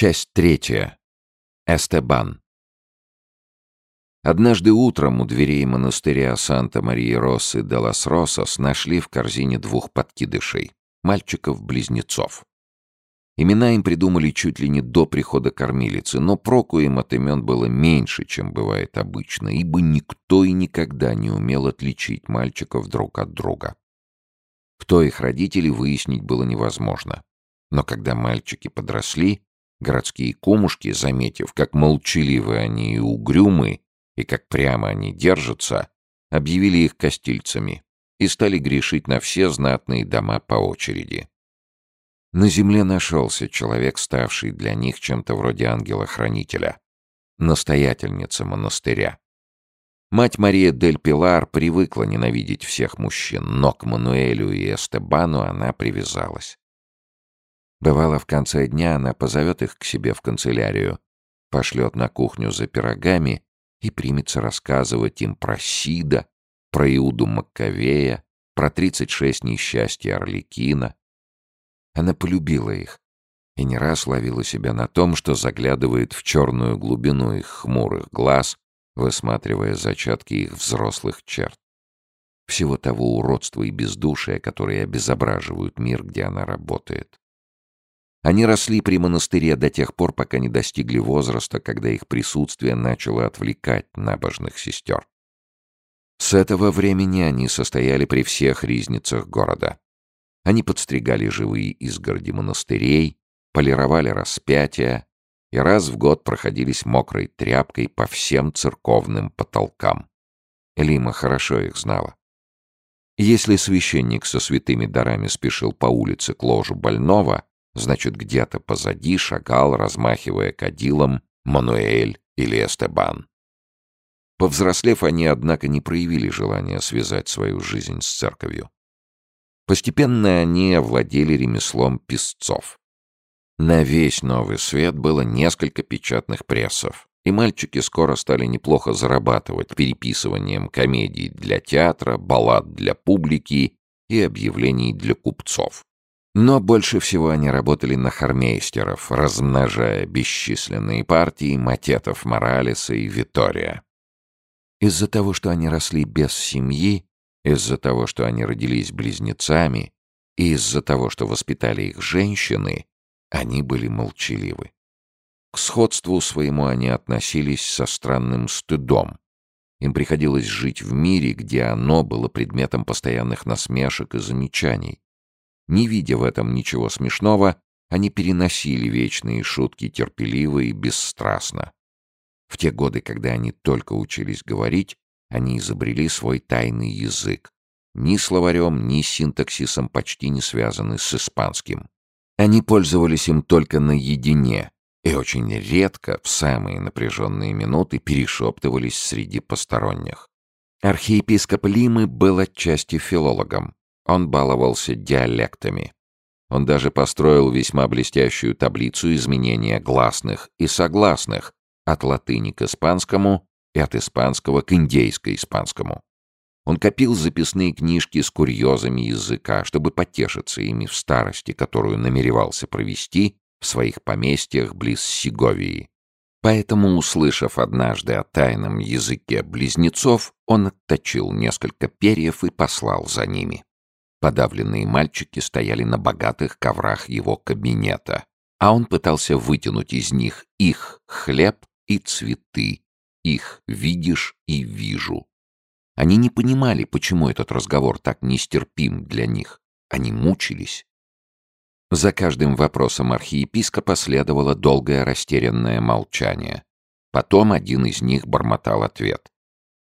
Часть третья. Эстебан. Однажды утром у дверей монастыря Санта-Марии-Россы де лас Росос нашли в корзине двух подкидышей, мальчиков-близнецов. Имена им придумали чуть ли не до прихода кормилицы, но проку им от имен было меньше, чем бывает обычно, ибо никто и никогда не умел отличить мальчиков друг от друга. Кто их родители, выяснить было невозможно. Но когда мальчики подросли, городские кумушки, заметив, как молчаливы они и угрюмы, и как прямо они держатся, объявили их костильцами и стали грешить на все знатные дома по очереди. На земле нашелся человек, ставший для них чем-то вроде ангела-хранителя, настоятельница монастыря. Мать Мария дель Пилар привыкла ненавидеть всех мужчин, но к Мануэлю и Эстебану она привязалась. Бывало, в конце дня она позовет их к себе в канцелярию, пошлет на кухню за пирогами и примется рассказывать им про Сида, про Иуду Маккавея, про 36 несчастья Орликина. Она полюбила их и не раз ловила себя на том, что заглядывает в черную глубину их хмурых глаз, высматривая зачатки их взрослых черт. Всего того уродства и бездушия, которые обезображивают мир, где она работает. Они росли при монастыре до тех пор, пока не достигли возраста, когда их присутствие начало отвлекать набожных сестер. С этого времени они состояли при всех ризницах города. Они подстригали живые изгороди монастырей, полировали распятия и раз в год проходились мокрой тряпкой по всем церковным потолкам. Лима хорошо их знала. Если священник со святыми дарами спешил по улице к ложу больного, Значит, где-то позади шагал, размахивая кадилом, Мануэль или Эстебан. Повзрослев, они, однако, не проявили желания связать свою жизнь с церковью. Постепенно они овладели ремеслом писцов. На весь новый свет было несколько печатных прессов, и мальчики скоро стали неплохо зарабатывать переписыванием комедий для театра, баллад для публики и объявлений для купцов. Но больше всего они работали на хармейстеров, размножая бесчисленные партии матетов Моралеса и Витория. Из-за того, что они росли без семьи, из-за того, что они родились близнецами, и из-за того, что воспитали их женщины, они были молчаливы. К сходству своему они относились со странным стыдом. Им приходилось жить в мире, где оно было предметом постоянных насмешек и замечаний. Не видя в этом ничего смешного, они переносили вечные шутки терпеливо и бесстрастно. В те годы, когда они только учились говорить, они изобрели свой тайный язык, ни словарем, ни синтаксисом почти не связанный с испанским. Они пользовались им только наедине и очень редко, в самые напряженные минуты, перешептывались среди посторонних. Архиепископ Лимы был отчасти филологом, он баловался диалектами. Он даже построил весьма блестящую таблицу изменения гласных и согласных от латыни к испанскому и от испанского к индейско-испанскому. Он копил записные книжки с курьезами языка, чтобы потешиться ими в старости, которую намеревался провести в своих поместьях близ Сеговии. Поэтому, услышав однажды о тайном языке близнецов, он отточил несколько перьев и послал за ними. Подавленные мальчики стояли на богатых коврах его кабинета, а он пытался вытянуть из них их хлеб и цветы, их видишь и вижу. Они не понимали, почему этот разговор так нестерпим для них. Они мучились. За каждым вопросом архиепископа следовало долгое растерянное молчание. Потом один из них бормотал ответ.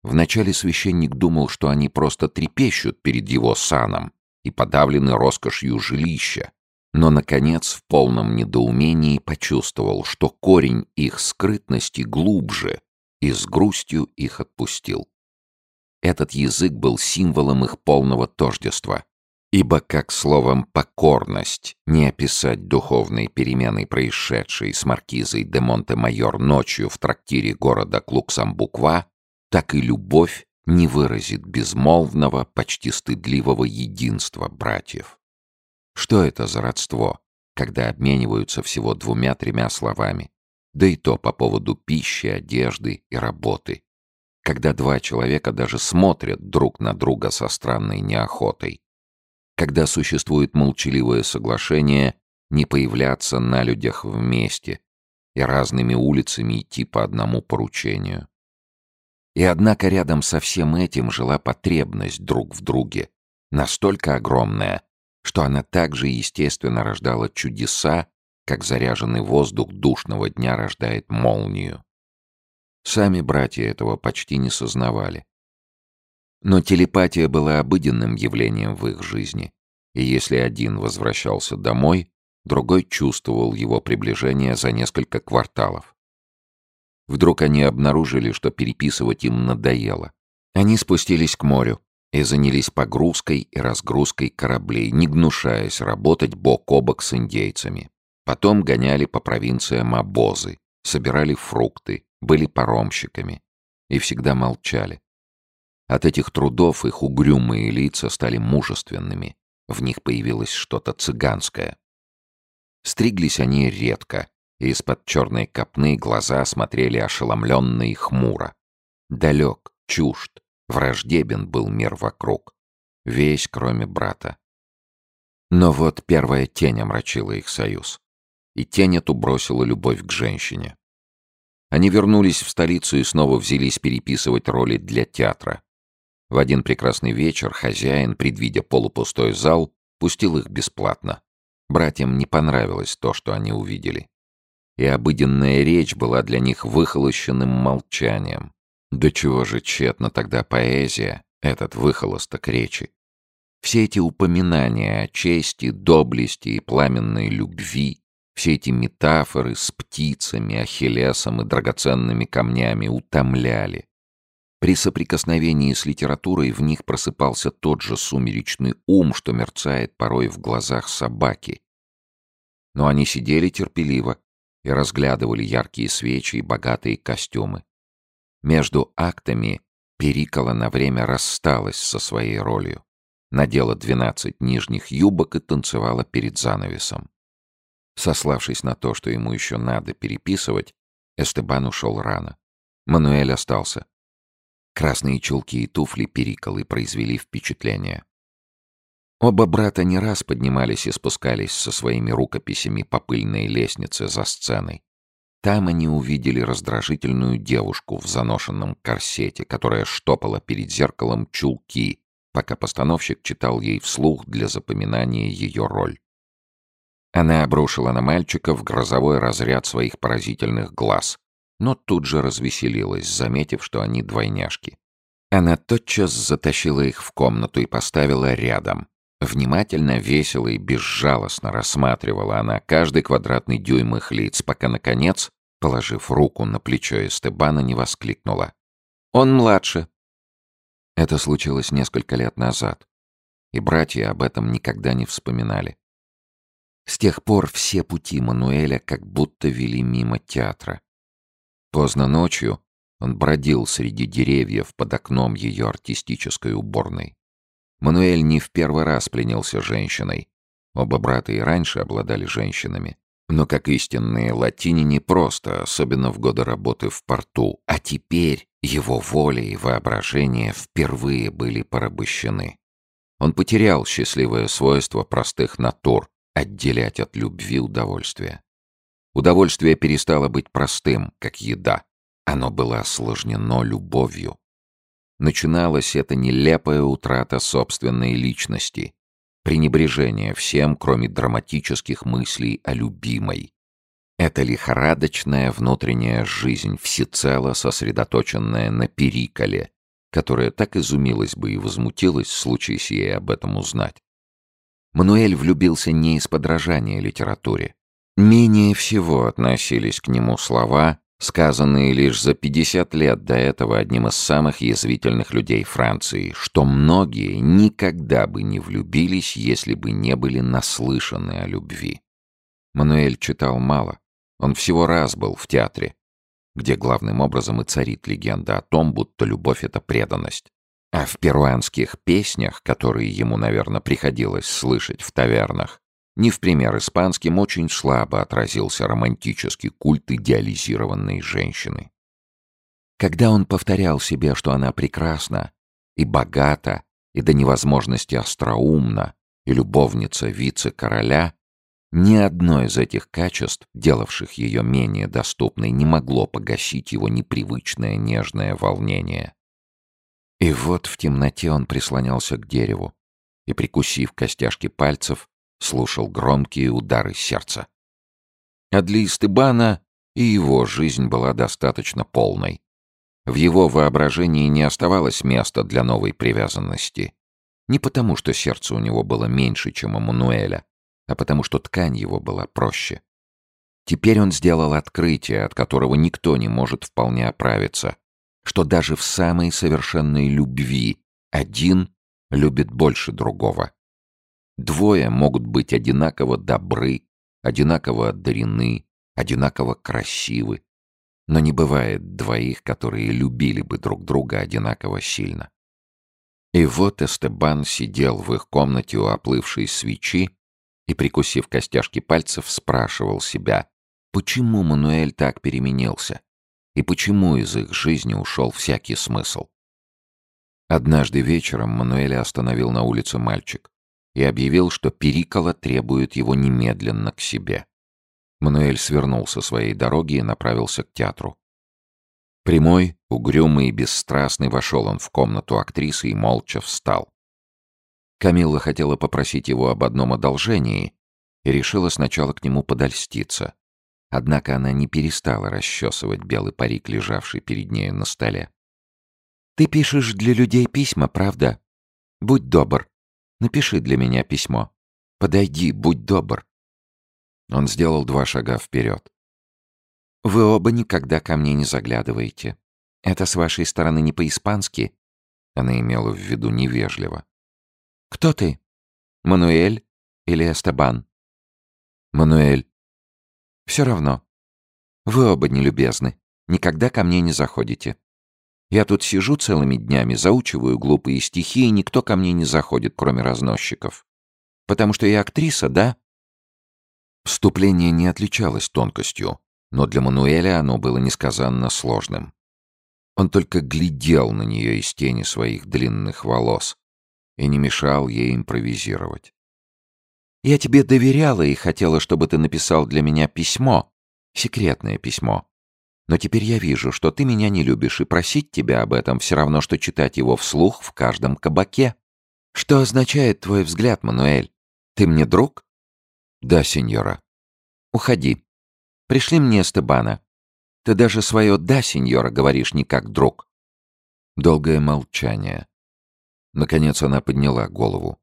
Вначале священник думал, что они просто трепещут перед его саном и подавлены роскошью жилища, но, наконец, в полном недоумении почувствовал, что корень их скрытности глубже, и с грустью их отпустил. Этот язык был символом их полного тождества, ибо как словом «покорность» не описать духовные перемены, происшедшие с маркизой де Монте-Майор ночью в трактире города Клуксамбуква, так и любовь не выразит безмолвного, почти стыдливого единства братьев. Что это за родство? когда обмениваются всего двумя-тремя словами, да и то по поводу пищи, одежды и работы, когда два человека даже смотрят друг на друга со странной неохотой, когда существует молчаливое соглашение не появляться на людях вместе и разными улицами идти по одному поручению. И однако рядом со всем этим жила потребность друг в друге, настолько огромная, что она также естественно рождала чудеса, как заряженный воздух душного дня рождает молнию. Сами братья этого почти не сознавали. Но телепатия была обыденным явлением в их жизни, и если один возвращался домой, другой чувствовал его приближение за несколько кварталов. Вдруг они обнаружили, что переписывать им надоело. Они спустились к морю и занялись погрузкой и разгрузкой кораблей, не гнушаясь работать бок о бок с индейцами. Потом гоняли по провинциям обозы, собирали фрукты, были паромщиками и всегда молчали. От этих трудов их угрюмые лица стали мужественными, в них появилось что-то цыганское. Стриглись они редко, и из-под черной копны глаза смотрели ошеломленно и хмуро. Далек, чужд, враждебен был мир вокруг, весь кроме брата. Но вот первая тень омрачила их союз, и тень эту бросила любовь к женщине. Они вернулись в столицу и снова взялись переписывать роли для театра. В один прекрасный вечер хозяин, предвидя полупустой зал, пустил их бесплатно. Братьям не понравилось то, что они увидели. И обыденная речь была для них выхолощенным молчанием. Да чего же тщетно тогда поэзия, этот выхолосток речи. Все эти упоминания о чести, доблести и пламенной любви все эти метафоры с птицами, ахиллесом и драгоценными камнями утомляли. При соприкосновении с литературой в них просыпался тот же сумеречный ум, что мерцает порой в глазах собаки. Но они сидели терпеливо и разглядывали яркие свечи и богатые костюмы. Между актами Перикола на время рассталась со своей ролью, надела двенадцать нижних юбок и танцевала перед занавесом. Сославшись на то, что ему еще надо переписывать, Эстебан ушел рано. Мануэль остался. Красные чулки и туфли Периколы произвели впечатление. Оба брата не раз поднимались и спускались со своими рукописями по пыльной лестнице за сценой. Там они увидели раздражительную девушку в заношенном корсете, которая штопала перед зеркалом чулки, пока постановщик читал ей вслух для запоминания ее роль. Она обрушила на мальчиков грозовой разряд своих поразительных глаз, но тут же развеселилась, заметив, что они двойняшки. Она тотчас затащила их в комнату и поставила рядом. Внимательно, весело и безжалостно рассматривала она каждый квадратный дюйм их лиц, пока, наконец, положив руку на плечо Эстебана, не воскликнула. «Он младше». Это случилось несколько лет назад, и братья об этом никогда не вспоминали. С тех пор все пути Мануэля как будто вели мимо театра. Поздно ночью он бродил среди деревьев под окном ее артистической уборной. Мануэль не в первый раз пленился женщиной. Оба брата и раньше обладали женщинами. Но как истинные латинине просто, особенно в годы работы в порту. А теперь его воля и воображение впервые были порабощены. Он потерял счастливое свойство простых натур, отделять от любви удовольствие. Удовольствие перестало быть простым, как еда. Оно было осложнено любовью. Начиналась эта нелепая утрата собственной личности, пренебрежение всем, кроме драматических мыслей о любимой. Это лихорадочная внутренняя жизнь, всецело сосредоточенная на периколе, которая так изумилась бы и возмутилась, случись ей об этом узнать. Мануэль влюбился не из подражания литературе. Менее всего относились к нему слова, сказанные лишь за 50 лет до этого одним из самых язвительных людей Франции, что многие никогда бы не влюбились, если бы не были наслышаны о любви. Мануэль читал мало. Он всего раз был в театре, где главным образом и царит легенда о том, будто любовь — это преданность. А в перуанских песнях, которые ему, наверное, приходилось слышать в тавернах, не в пример испанским, очень слабо отразился романтический культ идеализированной женщины. Когда он повторял себе, что она прекрасна и богата, и до невозможности остроумна, и любовница вице-короля, ни одно из этих качеств, делавших ее менее доступной, не могло погасить его непривычное нежное волнение. И вот в темноте он прислонялся к дереву и, прикусив костяшки пальцев, слушал громкие удары сердца. А для Истыбана и его жизнь была достаточно полной. В его воображении не оставалось места для новой привязанности. Не потому, что сердце у него было меньше, чем у Мануэля, а потому, что ткань его была проще. Теперь он сделал открытие, от которого никто не может вполне оправиться, что даже в самой совершенной любви один любит больше другого. Двое могут быть одинаково добры, одинаково одарены, одинаково красивы, но не бывает двоих, которые любили бы друг друга одинаково сильно. И вот Эстебан сидел в их комнате у оплывшей свечи и, прикусив костяшки пальцев, спрашивал себя, почему Мануэль так переменился и почему из их жизни ушел всякий смысл. Однажды вечером Мануэля остановил на улице мальчик и объявил, что Перикола требует его немедленно к себе. Мануэль свернул со своей дороги и направился к театру. Прямой, угрюмый и бесстрастный вошел он в комнату актрисы и молча встал. Камилла хотела попросить его об одном одолжении и решила сначала к нему подольститься. Однако она не перестала расчесывать белый парик, лежавший перед нею на столе. «Ты пишешь для людей письма, правда? Будь добр, Напиши для меня письмо. Подойди, будь добр». Он сделал два шага вперед. «Вы оба никогда ко мне не заглядываете. Это с вашей стороны не по-испански?» Она имела в виду невежливо. «Кто ты? Мануэль или Эстебан?» «Мануэль». «Все равно. Вы оба нелюбезны. Никогда ко мне не заходите. Я тут сижу целыми днями, заучиваю глупые стихи, и никто ко мне не заходит, кроме разносчиков. Потому что я актриса, да? Вступление не отличалось тонкостью, но для Мануэля оно было несказанно сложным. Он только глядел на нее из тени своих длинных волос и не мешал ей импровизировать. «Я тебе доверяла и хотела, чтобы ты написал для меня письмо, секретное письмо. Но теперь я вижу, что ты меня не любишь, и просить тебя об этом все равно, что читать его вслух в каждом кабаке. Что означает твой взгляд, Мануэль? Ты мне друг? Да, сеньора. Уходи. Пришли мне Эстебана. Ты даже свое «да, сеньора» говоришь не как друг. Долгое молчание. Наконец она подняла голову.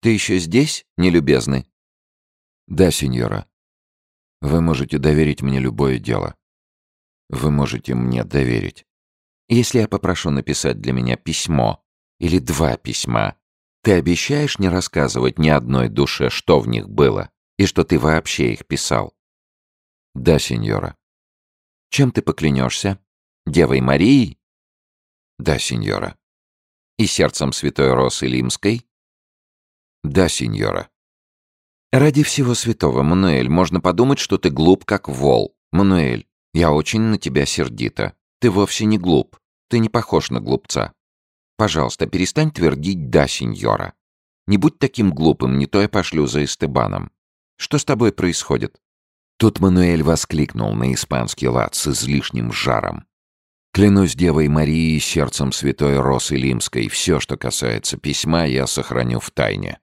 «Ты еще здесь, нелюбезный?» «Да, сеньора. Вы можете доверить мне любое дело. Вы можете мне доверить. Если я попрошу написать для меня письмо или два письма, ты обещаешь не рассказывать ни одной душе, что в них было, и что ты вообще их писал? Да, сеньора. Чем ты поклянешься? Девой Марией? Да, сеньора. И сердцем святой Росы Лимской? Да, сеньора. Ради всего святого, Мануэль, можно подумать, что ты глуп, как вол. Мануэль, я очень на тебя сердита. Ты вовсе не глуп. Ты не похож на глупца. Пожалуйста, перестань твердить «да, сеньора». Не будь таким глупым, не то я пошлю за Эстебаном. Что с тобой происходит?» Тут Мануэль воскликнул на испанский лад с излишним жаром. «Клянусь Девой Марией сердцем святой Росы Лимской, все, что касается письма, я сохраню в тайне».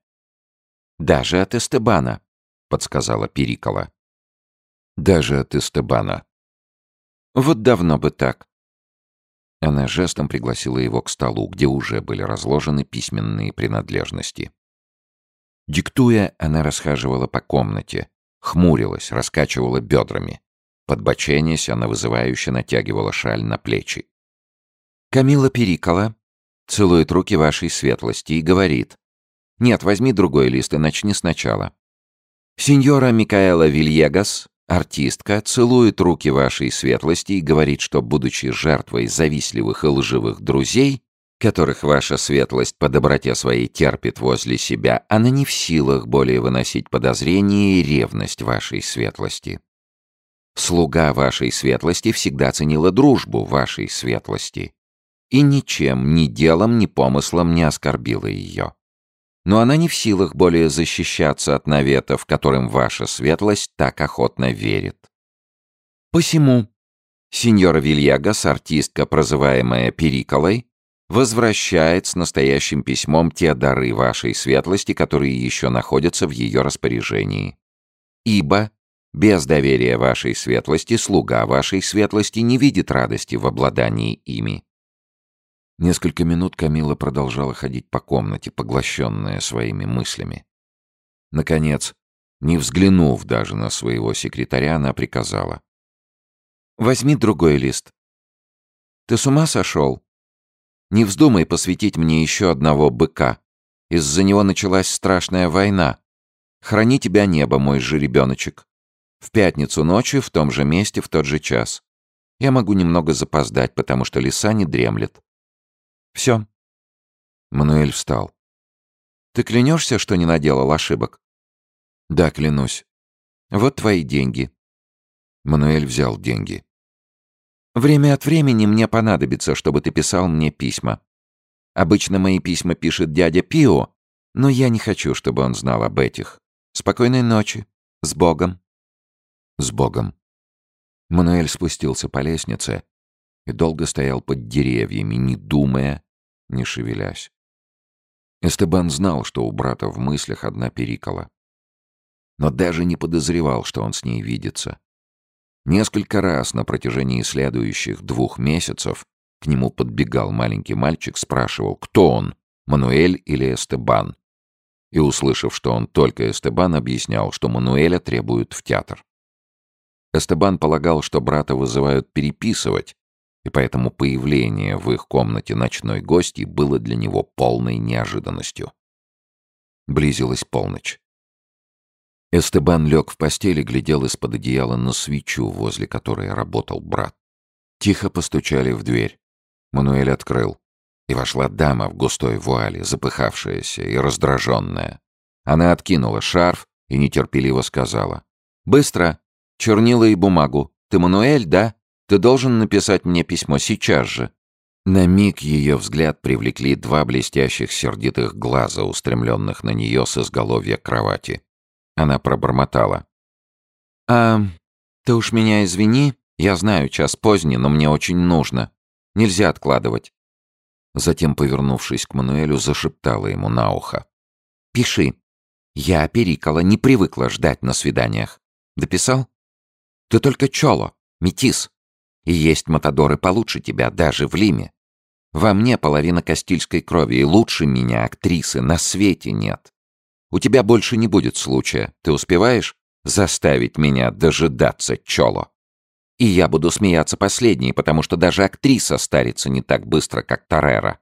«Даже от Эстебана», — подсказала Перикола. «Даже от Эстебана», вот давно бы так. Она жестом пригласила его к столу, где уже были разложены письменные принадлежности. Диктуя, она расхаживала по комнате, хмурилась, раскачивала бедрами. Подбоченясь, она вызывающе натягивала шаль на плечи. Камила Перикола целует руки вашей светлости и говорит. «Нет, возьми другой лист и начни сначала». Сеньора Микаэла Вильегас Артистка целует руки вашей светлости и говорит, что, будучи жертвой завистливых и лживых друзей, которых ваша светлость по доброте своей терпит возле себя, она не в силах более выносить подозрения и ревность вашей светлости. Слуга вашей светлости всегда ценила дружбу вашей светлости и ничем, ни делом, ни помыслом не оскорбила ее. Но она не в силах более защищаться от наветов, которым ваша светлость так охотно верит. Посему сеньора Вильягас, артистка, прозываемая Периколой, возвращает с настоящим письмом те дары вашей светлости, которые еще находятся в ее распоряжении. Ибо без доверия вашей светлости слуга вашей светлости не видит радости в обладании ими. Несколько минут Камила продолжала ходить по комнате, поглощенная своими мыслями. Наконец, не взглянув даже на своего секретаря, она приказала. «Возьми другой лист». «Ты с ума сошел? Не вздумай посвятить мне еще одного быка. Из-за него началась страшная война. Храни тебя небо, мой же ребеночек. В пятницу ночью, в том же месте, в тот же час. Я могу немного запоздать, потому что лиса не дремлет. Все. Мануэль встал. Ты клянешься, что не наделал ошибок? Да, клянусь. Вот твои деньги. Мануэль взял деньги. Время от времени мне понадобится, чтобы ты писал мне письма. Обычно мои письма пишет дядя Пио, но я не хочу, чтобы он знал об этих. Спокойной ночи. С Богом. С Богом. Мануэль спустился по лестнице и долго стоял под деревьями, не думая, не шевелясь. Эстебан знал, что у брата в мыслях одна перикола. Но даже не подозревал, что он с ней видится. Несколько раз на протяжении следующих двух месяцев к нему подбегал маленький мальчик, спрашивал, кто он, Мануэль или Эстебан. И, услышав, что он только Эстебан, объяснял, что Мануэля требуют в театр. Эстебан полагал, что брата вызывают переписывать, и поэтому появление в их комнате ночной гости было для него полной неожиданностью. Близилась полночь. Эстебан лег в постели, глядел из-под одеяла на свечу, возле которой работал брат. Тихо постучали в дверь. Мануэль открыл. И вошла дама в густой вуале, запыхавшаяся и раздраженная. Она откинула шарф и нетерпеливо сказала. «Быстро! Чернила и бумагу. Ты Мануэль, да? Ты должен написать мне письмо сейчас же». На миг ее взгляд привлекли два блестящих сердитых глаза, устремленных на нее с изголовья кровати. Она пробормотала. «А, ты уж меня извини, я знаю, час поздний, но мне очень нужно. Нельзя откладывать». Затем, повернувшись к Мануэлю, зашептала ему на ухо. «Пиши. Я, Перикола, не привыкла ждать на свиданиях. Дописал?» Ты только чоло, метис. И есть матадоры получше тебя, даже в Лиме. Во мне половина кастильской крови, и лучше меня актрисы на свете нет. У тебя больше не будет случая. Ты успеваешь заставить меня дожидаться чоло? И я буду смеяться последней, потому что даже актриса старится не так быстро, как Тарера.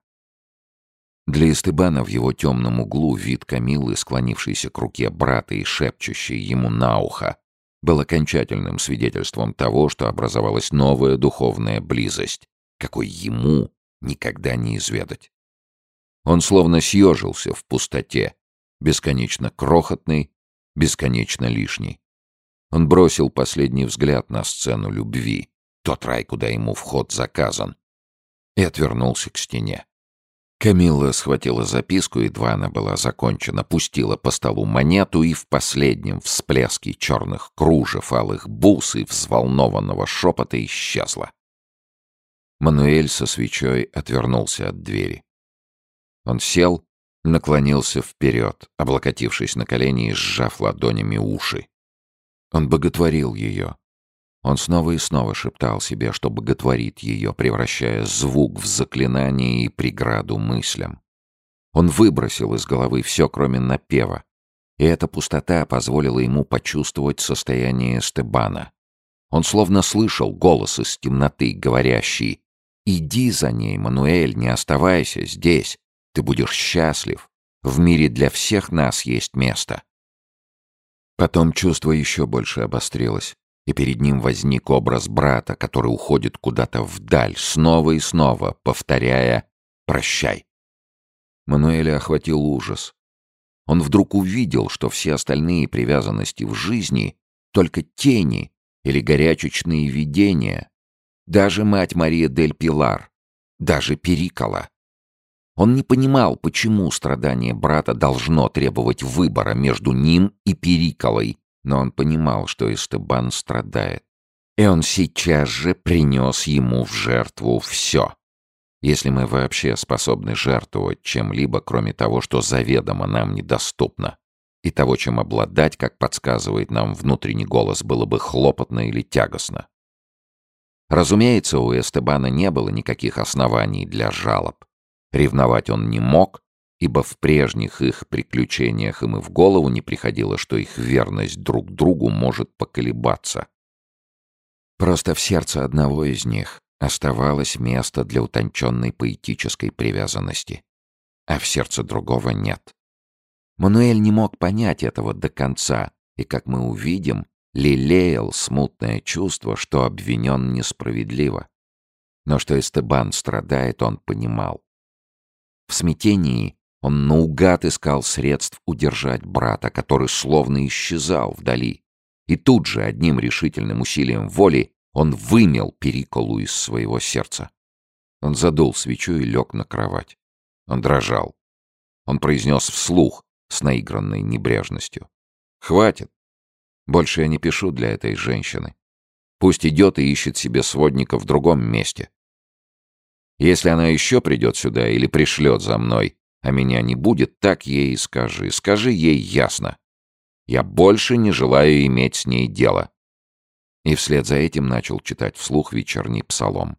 Для Эстебана в его темном углу вид Камилы, склонившейся к руке брата и шепчущей ему на ухо, был окончательным свидетельством того, что образовалась новая духовная близость, какой ему никогда не изведать. Он словно съежился в пустоте, бесконечно крохотный, бесконечно лишний. Он бросил последний взгляд на сцену любви, тот рай, куда ему вход заказан, и отвернулся к стене. Камилла схватила записку, едва она была закончена, пустила по столу монету и в последнем всплеске черных кружев, алых бус и взволнованного шепота исчезла. Мануэль со свечой отвернулся от двери. Он сел, наклонился вперед, облокотившись на колени и сжав ладонями уши. Он боготворил ее, он снова и снова шептал себе, что боготворит ее, превращая звук в заклинание и преграду мыслям. Он выбросил из головы все, кроме напева, и эта пустота позволила ему почувствовать состояние Стебана. Он словно слышал голос из темноты, говорящий «Иди за ней, Мануэль, не оставайся здесь, ты будешь счастлив, в мире для всех нас есть место». Потом чувство еще больше обострилось и перед ним возник образ брата, который уходит куда-то вдаль, снова и снова, повторяя Прощай. Мануэля охватил ужас. Он вдруг увидел, что все остальные привязанности в жизни — только тени или горячечные видения. Даже мать Мария дель Пилар, даже Перикола. Он не понимал, почему страдание брата должно требовать выбора между ним и Периколой, но он понимал, что Эстебан страдает. И он сейчас же принес ему в жертву все. Если мы вообще способны жертвовать чем-либо, кроме того, что заведомо нам недоступно, и того, чем обладать, как подсказывает нам внутренний голос, было бы хлопотно или тягостно. Разумеется, у Эстебана не было никаких оснований для жалоб. Ревновать он не мог, ибо в прежних их приключениях им и в голову не приходило, что их верность друг другу может поколебаться. Просто в сердце одного из них оставалось место для утонченной поэтической привязанности, а в сердце другого нет. Мануэль не мог понять этого до конца, и, как мы увидим, лелеял смутное чувство, что обвинен несправедливо. Но что Эстебан страдает, он понимал. В смятении он наугад искал средств удержать брата, который словно исчезал вдали. И тут же, одним решительным усилием воли, он вымел Периколу из своего сердца. Он задул свечу и лег на кровать. Он дрожал. Он произнес вслух с наигранной небрежностью. «Хватит. Больше я не пишу для этой женщины. Пусть идет и ищет себе сводника в другом месте. Если она еще придет сюда или пришлет за мной, а меня не будет, так ей и скажи. Скажи ей ясно. Я больше не желаю иметь с ней дело и вслед за этим начал читать вслух вечерний псалом.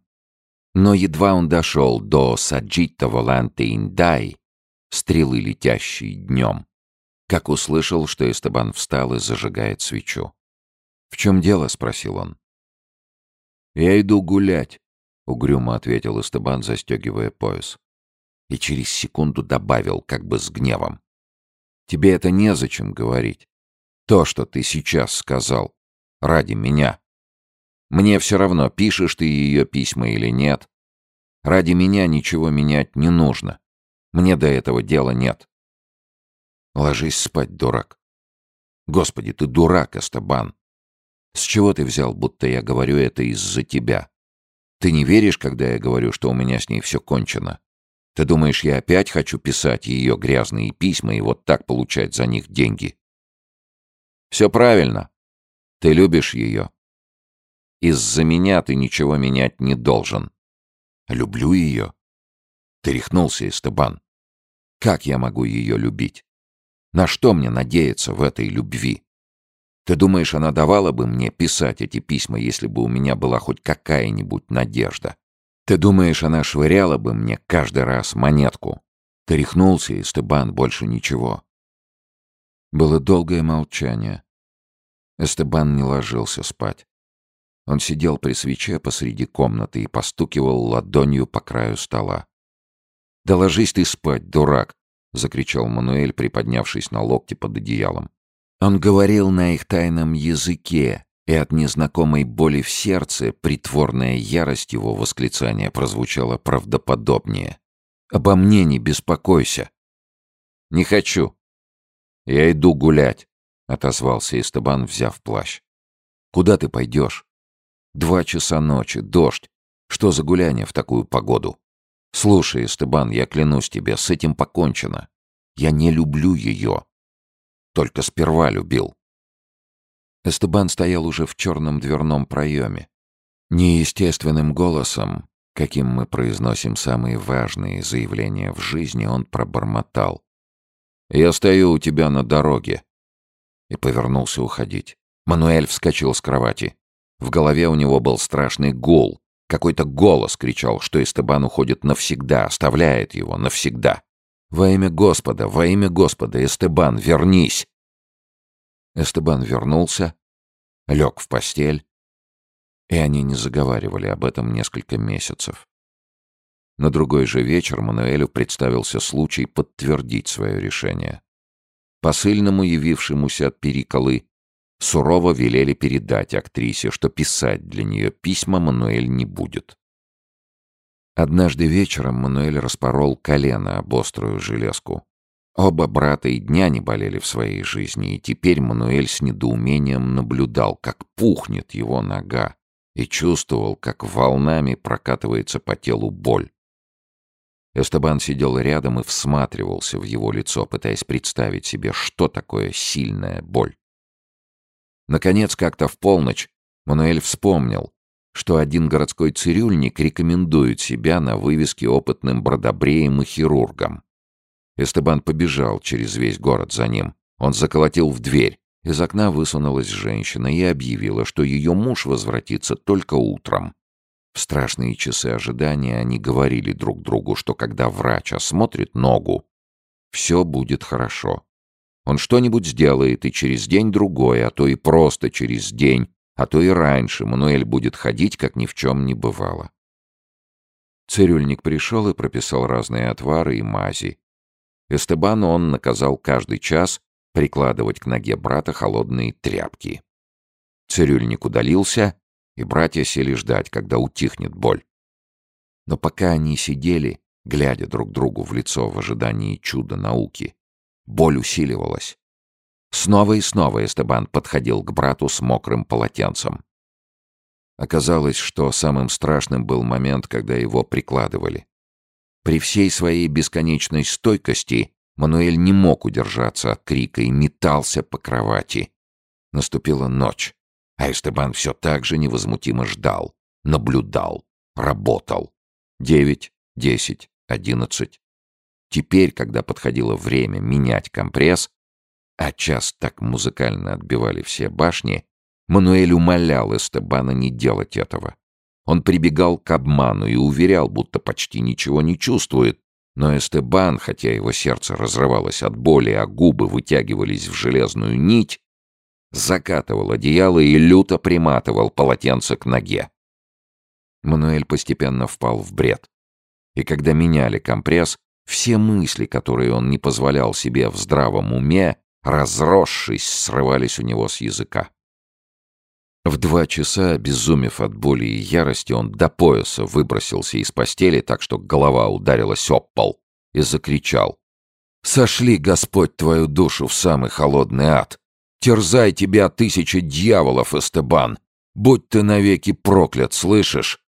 Но едва он дошел до «Саджитта воланте индай» — стрелы, летящие днем, как услышал, что Эстебан встал и зажигает свечу. «В чем дело?» — спросил он. «Я иду гулять», — угрюмо ответил Эстебан, застегивая пояс. И через секунду добавил, как бы с гневом. «Тебе это незачем говорить. То, что ты сейчас сказал, ради меня. Мне все равно, пишешь ты ее письма или нет. Ради меня ничего менять не нужно. Мне до этого дела нет. Ложись спать, дурак. Господи, ты дурак, Эстебан. С чего ты взял, будто я говорю это из-за тебя? Ты не веришь, когда я говорю, что у меня с ней все кончено? Ты думаешь, я опять хочу писать ее грязные письма и вот так получать за них деньги? Все правильно. Ты любишь ее. Из-за меня ты ничего менять не должен. Люблю ее. Ты рехнулся, Эстебан. Как я могу ее любить? На что мне надеяться в этой любви? Ты думаешь, она давала бы мне писать эти письма, если бы у меня была хоть какая-нибудь надежда? Ты думаешь, она швыряла бы мне каждый раз монетку? Ты Эстебан, больше ничего. Было долгое молчание. Эстебан не ложился спать. Он сидел при свече посреди комнаты и постукивал ладонью по краю стола. «Да ложись ты спать, дурак!» — закричал Мануэль, приподнявшись на локте под одеялом. Он говорил на их тайном языке, и от незнакомой боли в сердце притворная ярость его восклицания прозвучала правдоподобнее. «Обо мне не беспокойся!» «Не хочу. Я иду гулять. — отозвался Эстебан, взяв плащ. «Куда ты пойдешь?» «Два часа ночи, дождь. Что за гуляние в такую погоду?» «Слушай, Эстебан, я клянусь тебе, с этим покончено. Я не люблю ее. Только сперва любил». Эстебан стоял уже в черном дверном проеме. Неестественным голосом, каким мы произносим самые важные заявления в жизни, он пробормотал. «Я стою у тебя на дороге и повернулся уходить. Мануэль вскочил с кровати. В голове у него был страшный гул. Какой-то голос кричал, что Эстебан уходит навсегда, оставляет его навсегда. «Во имя Господа, во имя Господа, Эстебан, вернись!» Эстебан вернулся, лег в постель, и они не заговаривали об этом несколько месяцев. На другой же вечер Мануэлю представился случай подтвердить свое решение посыльному, явившемуся от Периколы, сурово велели передать актрисе, что писать для нее письма Мануэль не будет. Однажды вечером Мануэль распорол колено об острую железку. Оба брата и дня не болели в своей жизни, и теперь Мануэль с недоумением наблюдал, как пухнет его нога, и чувствовал, как волнами прокатывается по телу боль. Эстебан сидел рядом и всматривался в его лицо, пытаясь представить себе, что такое сильная боль. Наконец, как-то в полночь, Мануэль вспомнил, что один городской цирюльник рекомендует себя на вывеске опытным бродобреем и хирургом. Эстебан побежал через весь город за ним. Он заколотил в дверь. Из окна высунулась женщина и объявила, что ее муж возвратится только утром. В страшные часы ожидания они говорили друг другу, что когда врач осмотрит ногу, все будет хорошо. Он что-нибудь сделает и через день-другой, а то и просто через день, а то и раньше Мануэль будет ходить, как ни в чем не бывало. Цирюльник пришел и прописал разные отвары и мази. Эстебану он наказал каждый час прикладывать к ноге брата холодные тряпки. Цирюльник удалился, и братья сели ждать, когда утихнет боль. Но пока они сидели, глядя друг другу в лицо в ожидании чуда науки, боль усиливалась. Снова и снова Эстебан подходил к брату с мокрым полотенцем. Оказалось, что самым страшным был момент, когда его прикладывали. При всей своей бесконечной стойкости Мануэль не мог удержаться от крика и метался по кровати. Наступила ночь, а Эстебан все так же невозмутимо ждал, наблюдал, работал. Девять, десять, одиннадцать. Теперь, когда подходило время менять компресс, а час так музыкально отбивали все башни, Мануэль умолял Эстебана не делать этого. Он прибегал к обману и уверял, будто почти ничего не чувствует, но Эстебан, хотя его сердце разрывалось от боли, а губы вытягивались в железную нить, закатывал одеяло и люто приматывал полотенце к ноге. Мануэль постепенно впал в бред. И когда меняли компресс, все мысли, которые он не позволял себе в здравом уме, разросшись, срывались у него с языка. В два часа, обезумев от боли и ярости, он до пояса выбросился из постели, так что голова ударилась об пол, и закричал. «Сошли, Господь, твою душу в самый холодный ад! Терзай тебя тысячи дьяволов, Эстебан! Будь ты навеки проклят, слышишь?»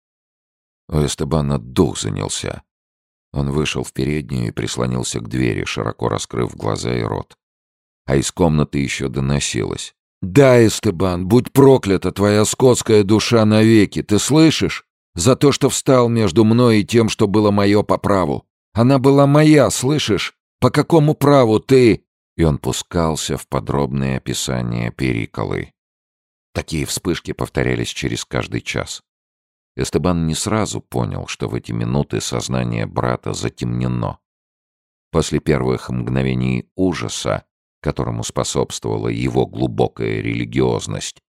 У Эстебана дух занялся. Он вышел в переднюю и прислонился к двери, широко раскрыв глаза и рот. А из комнаты еще доносилось. «Да, Эстебан, будь проклята твоя скотская душа навеки, ты слышишь? За то, что встал между мной и тем, что было мое по праву. Она была моя, слышишь? По какому праву ты...» И он пускался в подробное описание периколы. Такие вспышки повторялись через каждый час. Эстебан не сразу понял, что в эти минуты сознание брата затемнено. После первых мгновений ужаса которому способствовала его глубокая религиозность.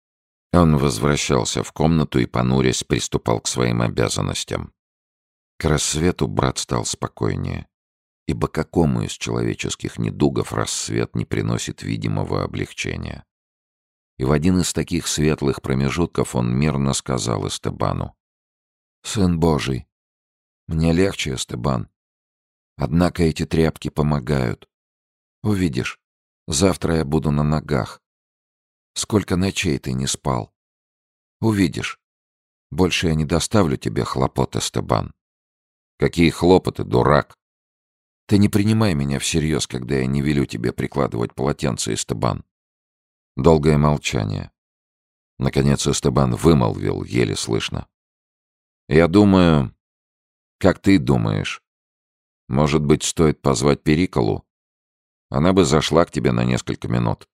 Он возвращался в комнату и, понурясь, приступал к своим обязанностям. К рассвету брат стал спокойнее, ибо какому из человеческих недугов рассвет не приносит видимого облегчения. И в один из таких светлых промежутков он мирно сказал Эстебану. «Сын Божий, мне легче, Эстебан. Однако эти тряпки помогают. Увидишь, Завтра я буду на ногах. Сколько ночей ты не спал. Увидишь. Больше я не доставлю тебе хлопот, Эстебан. Какие хлопоты, дурак? Ты не принимай меня всерьез, когда я не велю тебе прикладывать полотенце, Эстебан. Долгое молчание. Наконец Эстебан вымолвил, еле слышно. Я думаю... Как ты думаешь? Может быть, стоит позвать Периколу? Она бы зашла к тебе на несколько минут.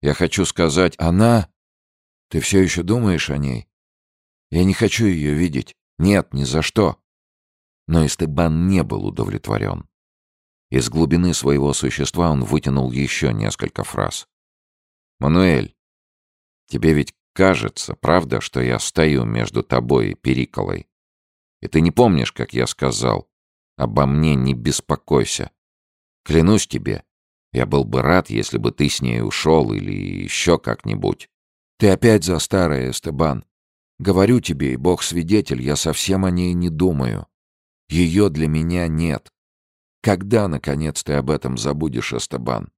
Я хочу сказать, она... Ты все еще думаешь о ней? Я не хочу ее видеть. Нет, ни за что. Но Эстебан не был удовлетворен. Из глубины своего существа он вытянул еще несколько фраз. «Мануэль, тебе ведь кажется, правда, что я стою между тобой и Периколой? И ты не помнишь, как я сказал? Обо мне не беспокойся. Клянусь тебе, я был бы рад, если бы ты с ней ушел или еще как-нибудь. Ты опять за старое, Эстебан. Говорю тебе, и бог свидетель, я совсем о ней не думаю. Ее для меня нет. Когда, наконец, ты об этом забудешь, Эстебан?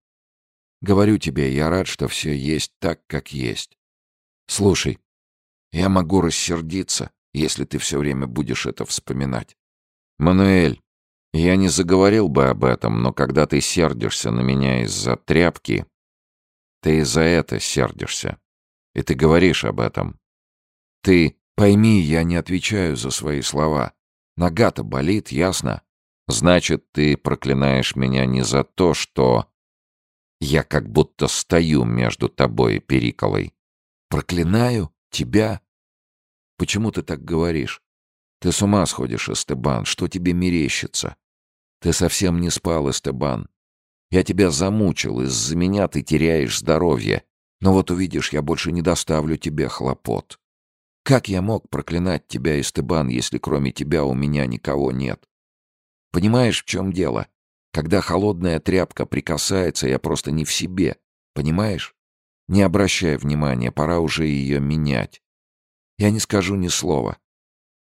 Говорю тебе, я рад, что все есть так, как есть. Слушай, я могу рассердиться, если ты все время будешь это вспоминать. Мануэль, я не заговорил бы об этом, но когда ты сердишься на меня из-за тряпки, ты из-за это сердишься. И ты говоришь об этом. Ты пойми, я не отвечаю за свои слова. Нога-то болит, ясно? Значит, ты проклинаешь меня не за то, что я как будто стою между тобой и Периколой. Проклинаю тебя? Почему ты так говоришь? Ты с ума сходишь, Эстебан. Что тебе мерещится? Ты совсем не спал, Эстебан. Я тебя замучил, из-за меня ты теряешь здоровье. Но вот увидишь, я больше не доставлю тебе хлопот. Как я мог проклинать тебя, Эстебан, если кроме тебя у меня никого нет? Понимаешь, в чем дело? Когда холодная тряпка прикасается, я просто не в себе. Понимаешь? Не обращай внимания, пора уже ее менять. Я не скажу ни слова.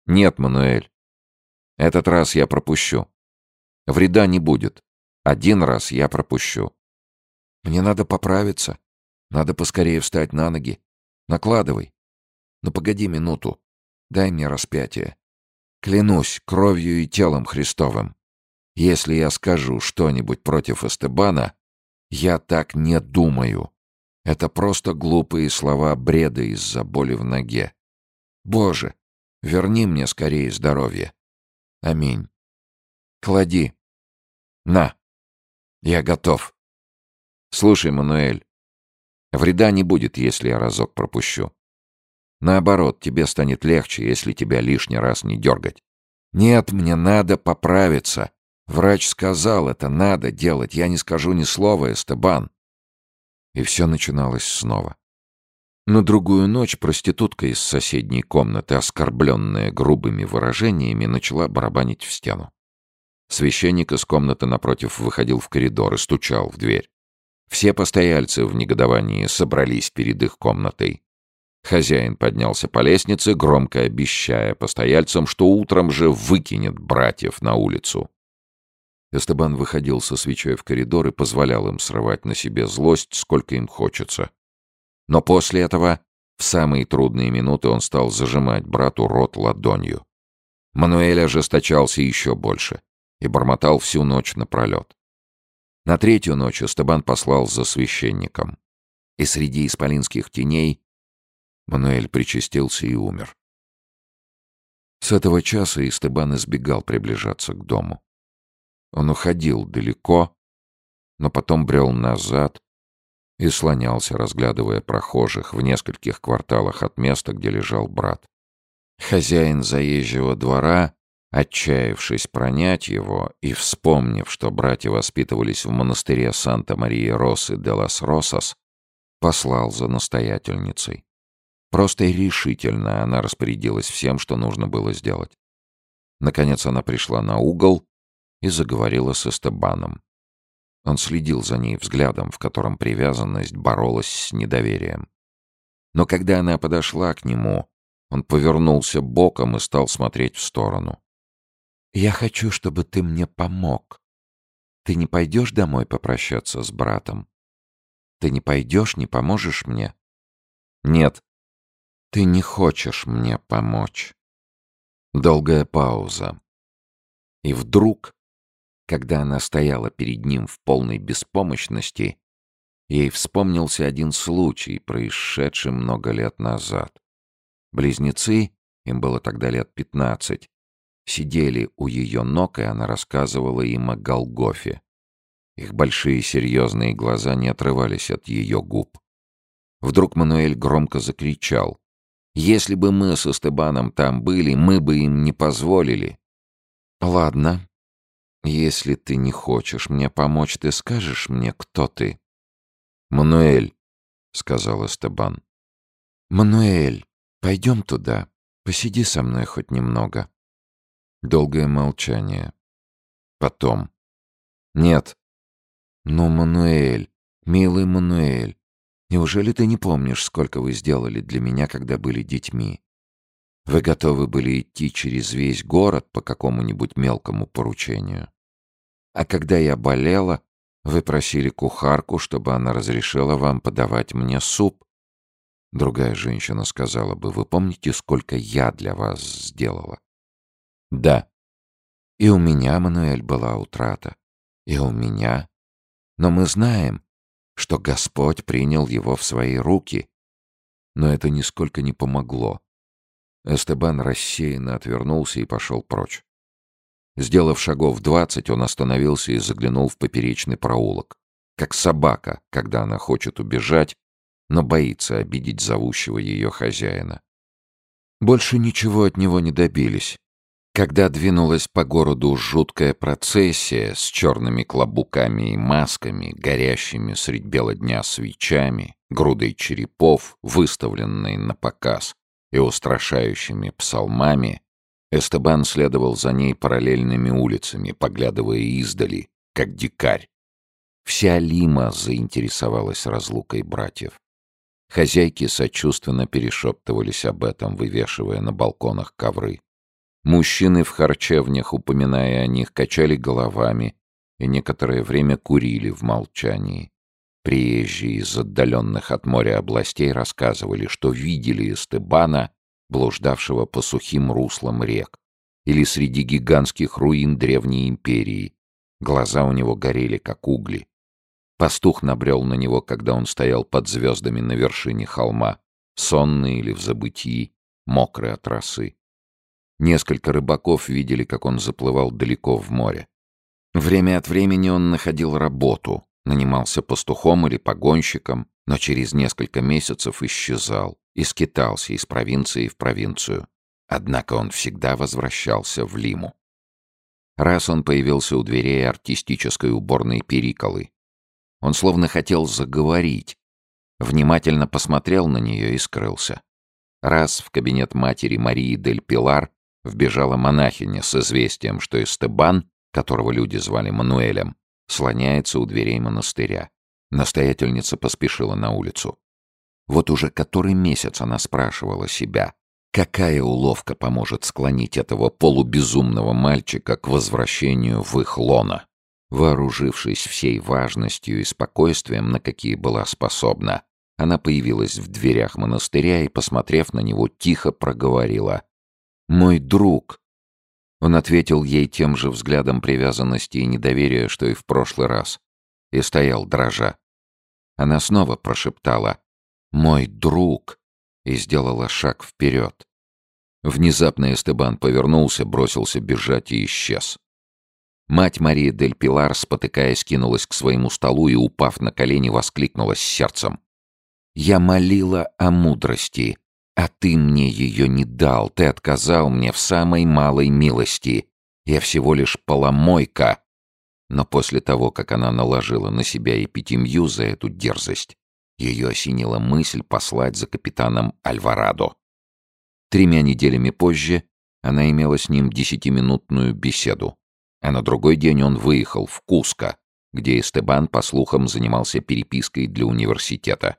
Нет, Мануэль. Этот раз я пропущу. Вреда не будет. Один раз я пропущу. Мне надо поправиться. Надо поскорее встать на ноги. Накладывай. Но погоди минуту. Дай мне распятие. Клянусь кровью и телом Христовым. Если я скажу что-нибудь против Эстебана, я так не думаю. Это просто глупые слова бреда из-за боли в ноге. Боже, верни мне скорее здоровье. Аминь. Клади. На. Я готов. Слушай, Мануэль, вреда не будет, если я разок пропущу. Наоборот, тебе станет легче, если тебя лишний раз не дергать. Нет, мне надо поправиться. Врач сказал, это надо делать. Я не скажу ни слова, Эстебан. И все начиналось снова. На другую ночь проститутка из соседней комнаты, оскорбленная грубыми выражениями, начала барабанить в стену. Священник из комнаты напротив выходил в коридор и стучал в дверь. Все постояльцы в негодовании собрались перед их комнатой. Хозяин поднялся по лестнице, громко обещая постояльцам, что утром же выкинет братьев на улицу. Эстебан выходил со свечой в коридор и позволял им срывать на себе злость, сколько им хочется. Но после этого, в самые трудные минуты, он стал зажимать брату рот ладонью. Мануэль ожесточался еще больше и бормотал всю ночь напролет. На третью ночь Эстебан послал за священником. И среди исполинских теней Мануэль причастился и умер. С этого часа Эстебан избегал приближаться к дому. Он уходил далеко, но потом брел назад и слонялся, разглядывая прохожих в нескольких кварталах от места, где лежал брат. Хозяин заезжего двора Отчаявшись пронять его и вспомнив, что братья воспитывались в монастыре Санта-Мария-Росы де лас Росас, послал за настоятельницей. Просто и решительно она распорядилась всем, что нужно было сделать. Наконец она пришла на угол и заговорила с Эстебаном. Он следил за ней взглядом, в котором привязанность боролась с недоверием. Но когда она подошла к нему, он повернулся боком и стал смотреть в сторону. Я хочу, чтобы ты мне помог. Ты не пойдешь домой попрощаться с братом? Ты не пойдешь, не поможешь мне? Нет. Ты не хочешь мне помочь. Долгая пауза. И вдруг, когда она стояла перед ним в полной беспомощности, ей вспомнился один случай, происшедший много лет назад. Близнецы, им было тогда лет пятнадцать, сидели у ее ног, и она рассказывала им о Голгофе. Их большие серьезные глаза не отрывались от ее губ. Вдруг Мануэль громко закричал. «Если бы мы с Эстебаном там были, мы бы им не позволили». «Ладно. Если ты не хочешь мне помочь, ты скажешь мне, кто ты?» «Мануэль», — сказал Эстебан. «Мануэль, пойдем туда. Посиди со мной хоть немного». Долгое молчание. Потом. «Нет». «Ну, Мануэль, милый Мануэль, неужели ты не помнишь, сколько вы сделали для меня, когда были детьми? Вы готовы были идти через весь город по какому-нибудь мелкому поручению. А когда я болела, вы просили кухарку, чтобы она разрешила вам подавать мне суп. Другая женщина сказала бы, вы помните, сколько я для вас сделала? Да. И у меня, Мануэль, была утрата. И у меня. Но мы знаем, что Господь принял его в свои руки. Но это нисколько не помогло. Эстебан рассеянно отвернулся и пошел прочь. Сделав шагов двадцать, он остановился и заглянул в поперечный проулок, как собака, когда она хочет убежать, но боится обидеть зовущего ее хозяина. Больше ничего от него не добились. Когда двинулась по городу жуткая процессия с черными клобуками и масками, горящими средь бела дня свечами, грудой черепов, выставленной на показ, и устрашающими псалмами, Эстебан следовал за ней параллельными улицами, поглядывая издали, как дикарь. Вся Лима заинтересовалась разлукой братьев. Хозяйки сочувственно перешептывались об этом, вывешивая на балконах ковры. Мужчины в харчевнях, упоминая о них, качали головами и некоторое время курили в молчании. Приезжие из отдаленных от моря областей рассказывали, что видели Эстебана, блуждавшего по сухим руслам рек, или среди гигантских руин древней империи. Глаза у него горели, как угли. Пастух набрел на него, когда он стоял под звездами на вершине холма, сонный или в забытии, мокрый от росы. Несколько рыбаков видели, как он заплывал далеко в море. Время от времени он находил работу, нанимался пастухом или погонщиком, но через несколько месяцев исчезал и скитался из провинции в провинцию. Однако он всегда возвращался в Лиму. Раз он появился у дверей артистической уборной Периколы. Он словно хотел заговорить, внимательно посмотрел на нее и скрылся. Раз в кабинет матери Марии Дель Пилар вбежала монахиня с известием, что Эстебан, которого люди звали Мануэлем, слоняется у дверей монастыря. Настоятельница поспешила на улицу. Вот уже который месяц она спрашивала себя, какая уловка поможет склонить этого полубезумного мальчика к возвращению в их лона. Вооружившись всей важностью и спокойствием, на какие была способна, она появилась в дверях монастыря и, посмотрев на него, тихо проговорила «Мой друг!» Он ответил ей тем же взглядом привязанности и недоверия, что и в прошлый раз, и стоял дрожа. Она снова прошептала «Мой друг!» и сделала шаг вперед. Внезапно Эстебан повернулся, бросился бежать и исчез. Мать Марии Дель Пилар, спотыкаясь, кинулась к своему столу и, упав на колени, воскликнула с сердцем. «Я молила о мудрости, а ты мне ее не дал, ты отказал мне в самой малой милости. Я всего лишь поломойка». Но после того, как она наложила на себя эпитемью за эту дерзость, ее осенила мысль послать за капитаном Альварадо. Тремя неделями позже она имела с ним десятиминутную беседу, а на другой день он выехал в Куско, где Эстебан, по слухам, занимался перепиской для университета.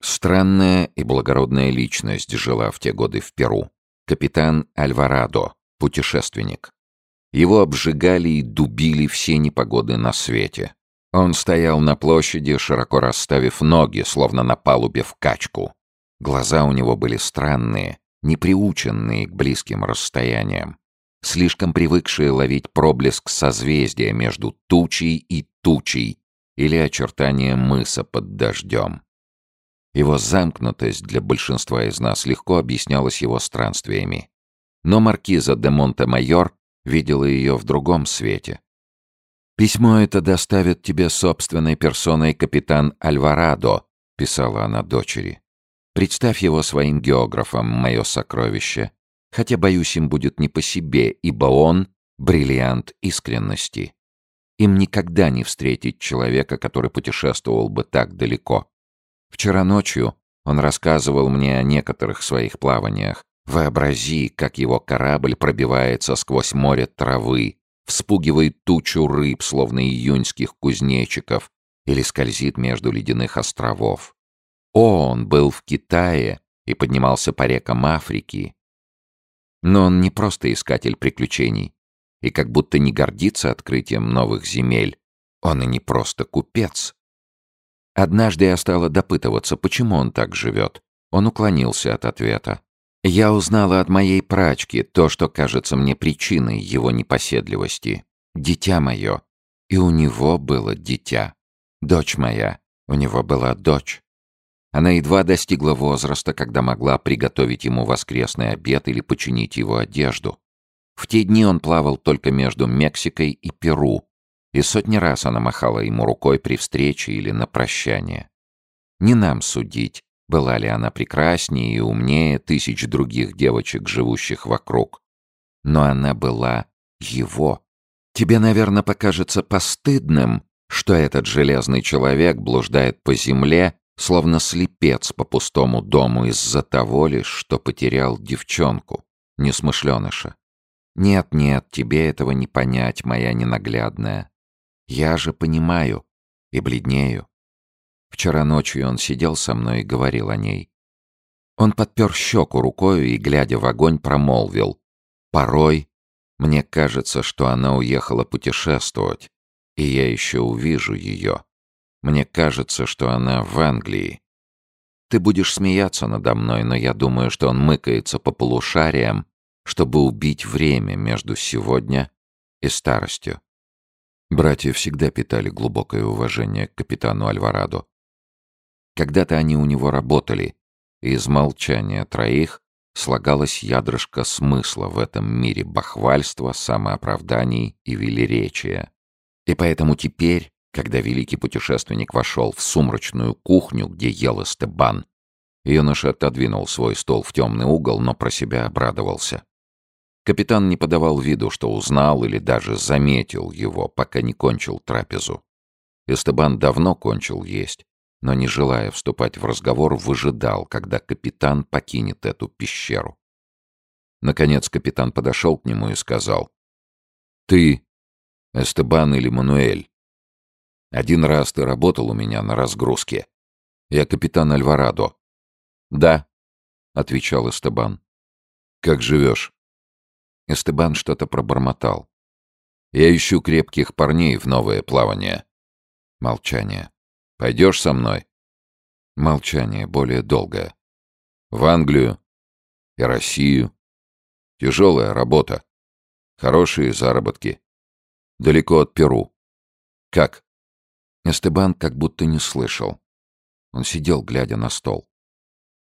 Странная и благородная личность жила в те годы в Перу. Капитан Альварадо, путешественник. Его обжигали и дубили все непогоды на свете. Он стоял на площади, широко расставив ноги, словно на палубе в качку. Глаза у него были странные, неприученные к близким расстояниям, слишком привыкшие ловить проблеск созвездия между тучей и тучей или очертания мыса под дождем. Его замкнутость для большинства из нас легко объяснялась его странствиями. Но маркиза де Монте-Майор видела ее в другом свете. «Письмо это доставит тебе собственной персоной капитан Альварадо», — писала она дочери. «Представь его своим географом, мое сокровище. Хотя, боюсь, им будет не по себе, ибо он — бриллиант искренности. Им никогда не встретить человека, который путешествовал бы так далеко. Вчера ночью он рассказывал мне о некоторых своих плаваниях. Вообрази, как его корабль пробивается сквозь море травы, вспугивает тучу рыб, словно июньских кузнечиков, или скользит между ледяных островов. Он был в Китае и поднимался по рекам Африки. Но он не просто искатель приключений. И как будто не гордится открытием новых земель. Он и не просто купец. Однажды я стала допытываться, почему он так живет. Он уклонился от ответа. Я узнала от моей прачки то, что кажется мне причиной его непоседливости. Дитя мое. И у него было дитя. Дочь моя. У него была дочь. Она едва достигла возраста, когда могла приготовить ему воскресный обед или починить его одежду. В те дни он плавал только между Мексикой и Перу, и сотни раз она махала ему рукой при встрече или на прощание. Не нам судить, была ли она прекраснее и умнее тысяч других девочек, живущих вокруг. Но она была его. Тебе, наверное, покажется постыдным, что этот железный человек блуждает по земле, словно слепец по пустому дому из-за того лишь, что потерял девчонку, несмышленыша. Нет-нет, тебе этого не понять, моя ненаглядная. Я же понимаю и бледнею. Вчера ночью он сидел со мной и говорил о ней. Он подпер щеку рукою и, глядя в огонь, промолвил. «Порой мне кажется, что она уехала путешествовать, и я еще увижу ее. Мне кажется, что она в Англии. Ты будешь смеяться надо мной, но я думаю, что он мыкается по полушариям, чтобы убить время между сегодня и старостью». Братья всегда питали глубокое уважение к капитану Альварадо. Когда-то они у него работали, и из молчания троих слагалось ядрышко смысла в этом мире бахвальства, самооправданий и велеречия. И поэтому теперь, когда великий путешественник вошел в сумрачную кухню, где ел Эстебан, юноша отодвинул свой стол в темный угол, но про себя обрадовался. Капитан не подавал виду, что узнал или даже заметил его, пока не кончил трапезу. Эстебан давно кончил есть, но, не желая вступать в разговор, выжидал, когда капитан покинет эту пещеру. Наконец капитан подошел к нему и сказал, «Ты, Эстебан или Мануэль, один раз ты работал у меня на разгрузке. Я капитан Альварадо». «Да», — отвечал Эстебан. «Как живешь?» Эстебан что-то пробормотал. «Я ищу крепких парней в новое плавание». Молчание. Пойдешь со мной?» Молчание более долгое. «В Англию и Россию. Тяжелая работа. Хорошие заработки. Далеко от Перу. Как?» Эстебан как будто не слышал. Он сидел, глядя на стол.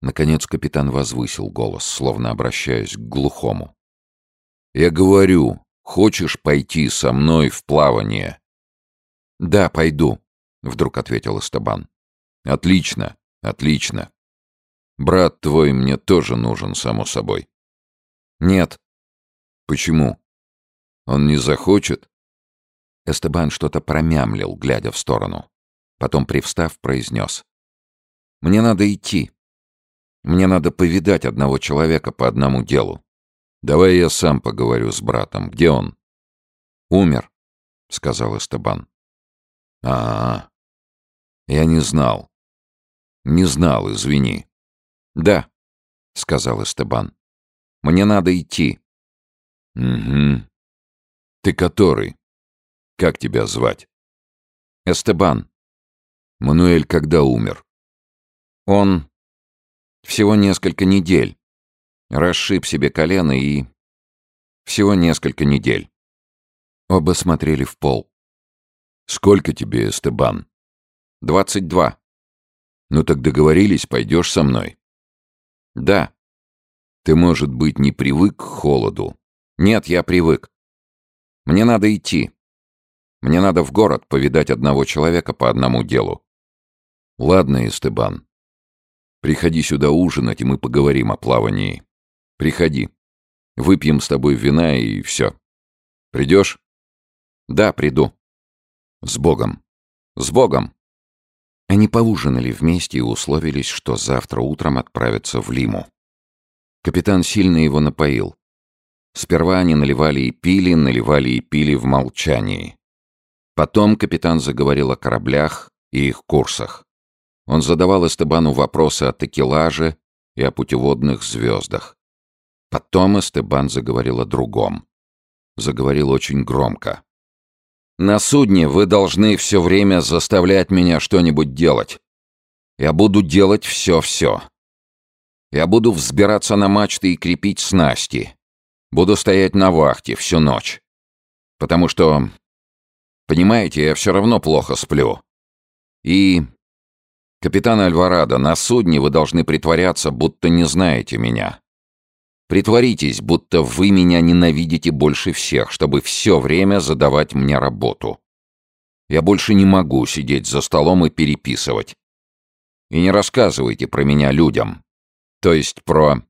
Наконец капитан возвысил голос, словно обращаясь к глухому. «Я говорю, хочешь пойти со мной в плавание?» «Да, пойду», — вдруг ответил Эстебан. «Отлично, отлично. Брат твой мне тоже нужен, само собой». «Нет». «Почему? Он не захочет?» Эстебан что-то промямлил, глядя в сторону. Потом, привстав, произнес. «Мне надо идти. Мне надо повидать одного человека по одному делу. Давай я сам поговорю с братом. Где он?» «Умер», — сказал Эстебан. «А, -а, я не знал. Не знал, извини. Да, сказал Эстебан. Мне надо идти. Угу. Ты который? Как тебя звать? Эстебан. Мануэль когда умер? Он всего несколько недель. Расшиб себе колено и... Всего несколько недель. Оба смотрели в пол. «Сколько тебе, Эстебан?» «Двадцать два». «Ну так договорились, пойдешь со мной?» «Да». «Ты, может быть, не привык к холоду?» «Нет, я привык. Мне надо идти. Мне надо в город повидать одного человека по одному делу». «Ладно, Эстебан. Приходи сюда ужинать, и мы поговорим о плавании. Приходи. Выпьем с тобой вина и все. Придешь?» «Да, приду». «С Богом». «С Богом». Они поужинали вместе и условились, что завтра утром отправятся в Лиму. Капитан сильно его напоил. Сперва они наливали и пили, наливали и пили в молчании. Потом капитан заговорил о кораблях и их курсах. Он задавал Эстебану вопросы о текелаже и о путеводных звездах. Потом Эстебан заговорил о другом. Заговорил очень громко. «На судне вы должны все время заставлять меня что-нибудь делать. Я буду делать все-все. Я буду взбираться на мачты и крепить снасти. Буду стоять на вахте всю ночь. Потому что, понимаете, я все равно плохо сплю. И, капитан Альварадо, на судне вы должны притворяться, будто не знаете меня. Притворитесь, будто вы меня ненавидите больше всех, чтобы все время задавать мне работу. Я больше не могу сидеть за столом и переписывать. И не рассказывайте про меня людям. То есть про...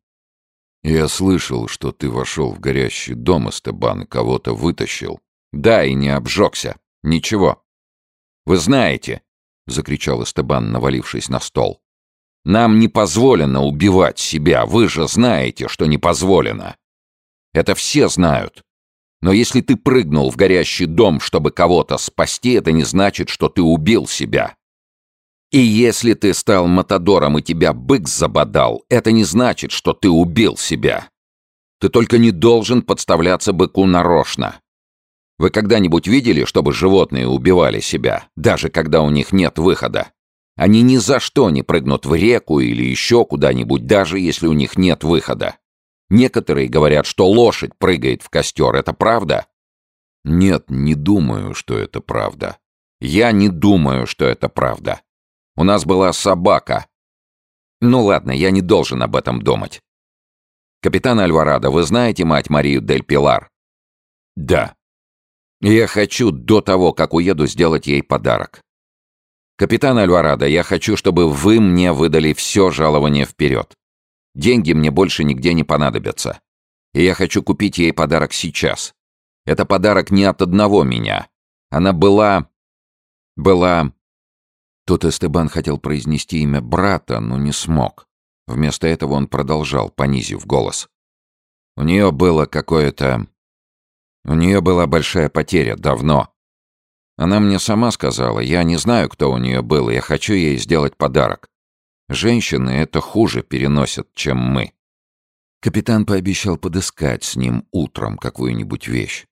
Я слышал, что ты вошел в горящий дом, Эстебан, и кого-то вытащил. Да, и не обжегся. Ничего. Вы знаете, — закричал Эстебан, навалившись на стол. Нам не позволено убивать себя, вы же знаете, что не позволено. Это все знают. Но если ты прыгнул в горящий дом, чтобы кого-то спасти, это не значит, что ты убил себя. И если ты стал матадором и тебя бык забодал, это не значит, что ты убил себя. Ты только не должен подставляться быку нарочно. Вы когда-нибудь видели, чтобы животные убивали себя, даже когда у них нет выхода? Они ни за что не прыгнут в реку или еще куда-нибудь, даже если у них нет выхода. Некоторые говорят, что лошадь прыгает в костер. Это правда? Нет, не думаю, что это правда. Я не думаю, что это правда. У нас была собака. Ну ладно, я не должен об этом думать. Капитан Альварадо, вы знаете мать Марию Дель Пилар? Да. Я хочу до того, как уеду, сделать ей подарок. «Капитан Альварадо, я хочу, чтобы вы мне выдали все жалование вперед. Деньги мне больше нигде не понадобятся. И я хочу купить ей подарок сейчас. Это подарок не от одного меня. Она была... была...» Тут Эстебан хотел произнести имя брата, но не смог. Вместо этого он продолжал, понизив голос. «У нее было какое-то... У нее была большая потеря давно. Она мне сама сказала, я не знаю, кто у нее был, я хочу ей сделать подарок. Женщины это хуже переносят, чем мы. Капитан пообещал подыскать с ним утром какую-нибудь вещь.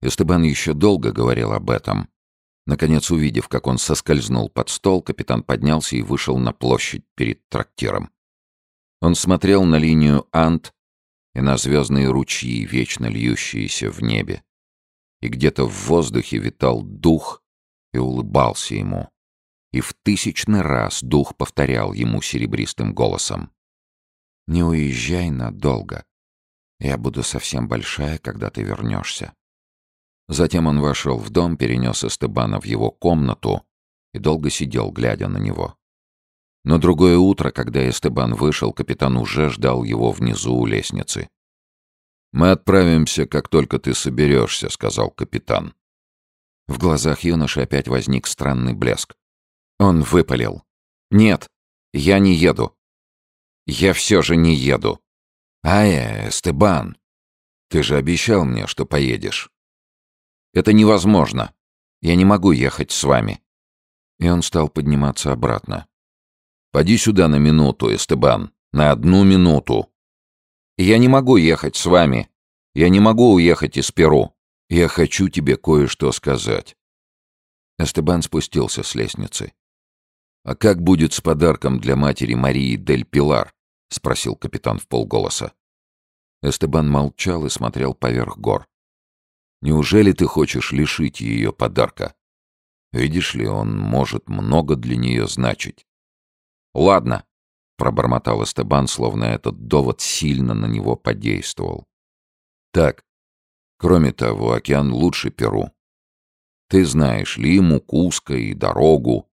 Эстебан еще долго говорил об этом. Наконец, увидев, как он соскользнул под стол, капитан поднялся и вышел на площадь перед трактиром. Он смотрел на линию Ант и на звездные ручьи, вечно льющиеся в небе и где-то в воздухе витал дух и улыбался ему. И в тысячный раз дух повторял ему серебристым голосом. «Не уезжай надолго. Я буду совсем большая, когда ты вернешься». Затем он вошел в дом, перенес Эстебана в его комнату и долго сидел, глядя на него. Но другое утро, когда Эстебан вышел, капитан уже ждал его внизу у лестницы. «Мы отправимся, как только ты соберешься», — сказал капитан. В глазах юноши опять возник странный блеск. Он выпалил. «Нет, я не еду. Я все же не еду». «Ая, Эстебан, ты же обещал мне, что поедешь». «Это невозможно. Я не могу ехать с вами». И он стал подниматься обратно. «Поди сюда на минуту, Эстебан. На одну минуту», я не могу ехать с вами. Я не могу уехать из Перу. Я хочу тебе кое-что сказать». Эстебан спустился с лестницы. «А как будет с подарком для матери Марии Дель Пилар?» — спросил капитан в полголоса. Эстебан молчал и смотрел поверх гор. «Неужели ты хочешь лишить ее подарка? Видишь ли, он может много для нее значить». «Ладно», пробормотал Эстебан, словно этот довод сильно на него подействовал. Так, кроме того, океан лучше Перу. Ты знаешь Лиму, Куско и дорогу.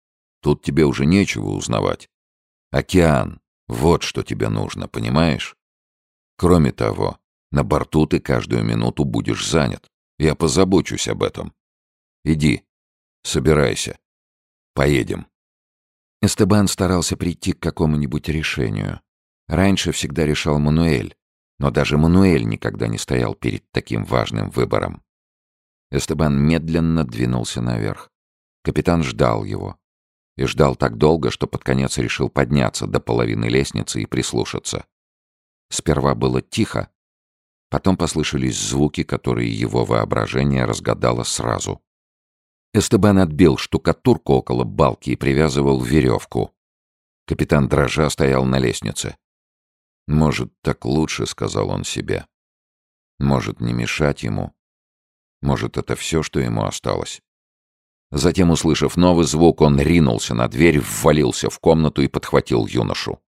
Тут тебе уже нечего узнавать. Океан — вот что тебе нужно, понимаешь? Кроме того, на борту ты каждую минуту будешь занят. Я позабочусь об этом. Иди, собирайся. Поедем. Эстебан старался прийти к какому-нибудь решению. Раньше всегда решал Мануэль, но даже Мануэль никогда не стоял перед таким важным выбором. Эстебан медленно двинулся наверх. Капитан ждал его. И ждал так долго, что под конец решил подняться до половины лестницы и прислушаться. Сперва было тихо, Потом послышались звуки, которые его воображение разгадало сразу. Эстебан отбил штукатурку около балки и привязывал веревку. Капитан дрожа стоял на лестнице. «Может, так лучше», — сказал он себе. «Может, не мешать ему. Может, это все, что ему осталось». Затем, услышав новый звук, он ринулся на дверь, ввалился в комнату и подхватил юношу.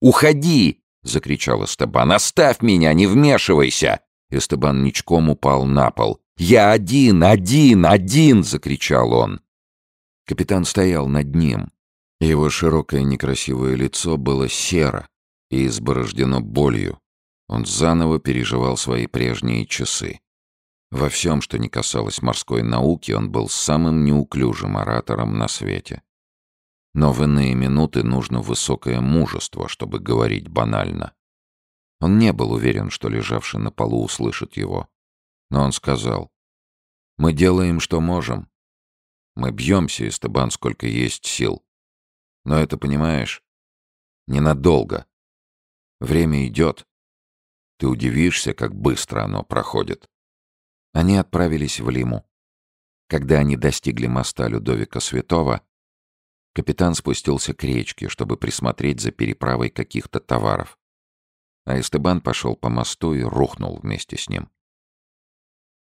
«Уходи!» — закричал Эстебан. «Оставь меня, не вмешивайся!» Эстебан ничком упал на пол. «Я один, один, один!» — закричал он. Капитан стоял над ним. Его широкое некрасивое лицо было серо и изборождено болью. Он заново переживал свои прежние часы. Во всем, что не касалось морской науки, он был самым неуклюжим оратором на свете. Но в иные минуты нужно высокое мужество, чтобы говорить банально. Он не был уверен, что лежавший на полу услышит его. Но он сказал, «Мы делаем, что можем. Мы бьемся, Эстебан, сколько есть сил. Но это, понимаешь, ненадолго. Время идет. Ты удивишься, как быстро оно проходит. Они отправились в Лиму. Когда они достигли моста Людовика Святого, капитан спустился к речке, чтобы присмотреть за переправой каких-то товаров. А Эстебан пошел по мосту и рухнул вместе с ним.